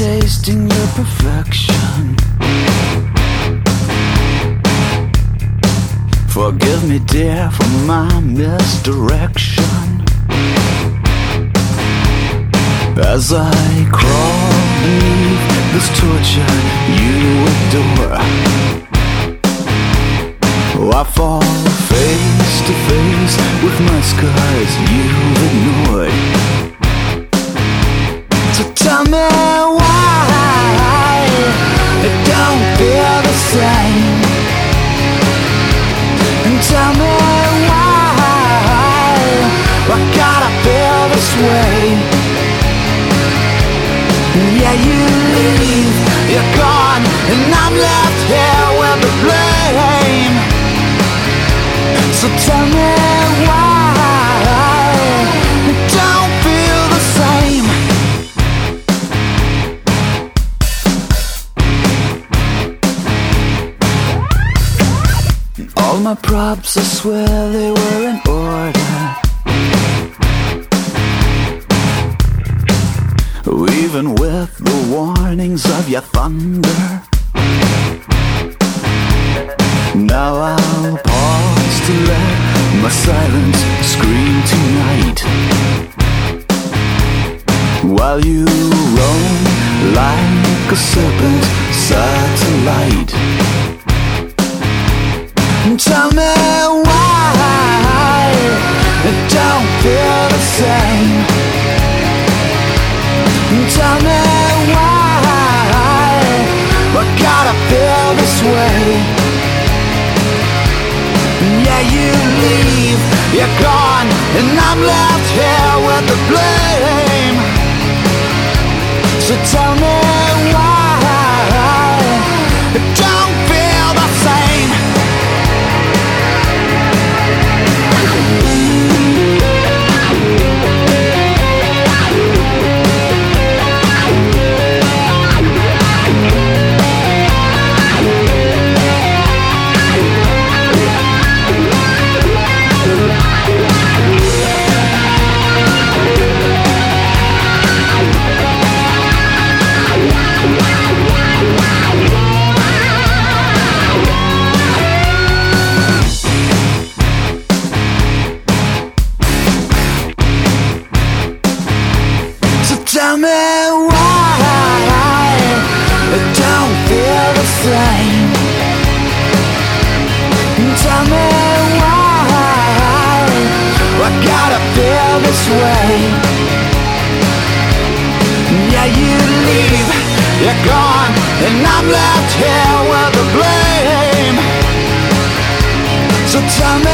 misdirection. Forgive me, dear, for my misdirection. As I crawl beneath this torture you adore, I fall face to face with my scars you've ignored. Way. Yeah, you leave, you're gone, and I'm left here with the blame. So tell me why it don't feel the same. All my props, I swear they were the warnings of your thunder. Now I'll pause to let my silence scream tonight. While you roam like a serpent satellite. Tell me why you leave, you're gone, and I'm left here with the blame. So me why it don't feel the same. Tell me why I gotta feel this way. Yeah, you leave, you're gone, and I'm left here with the blame. So tell me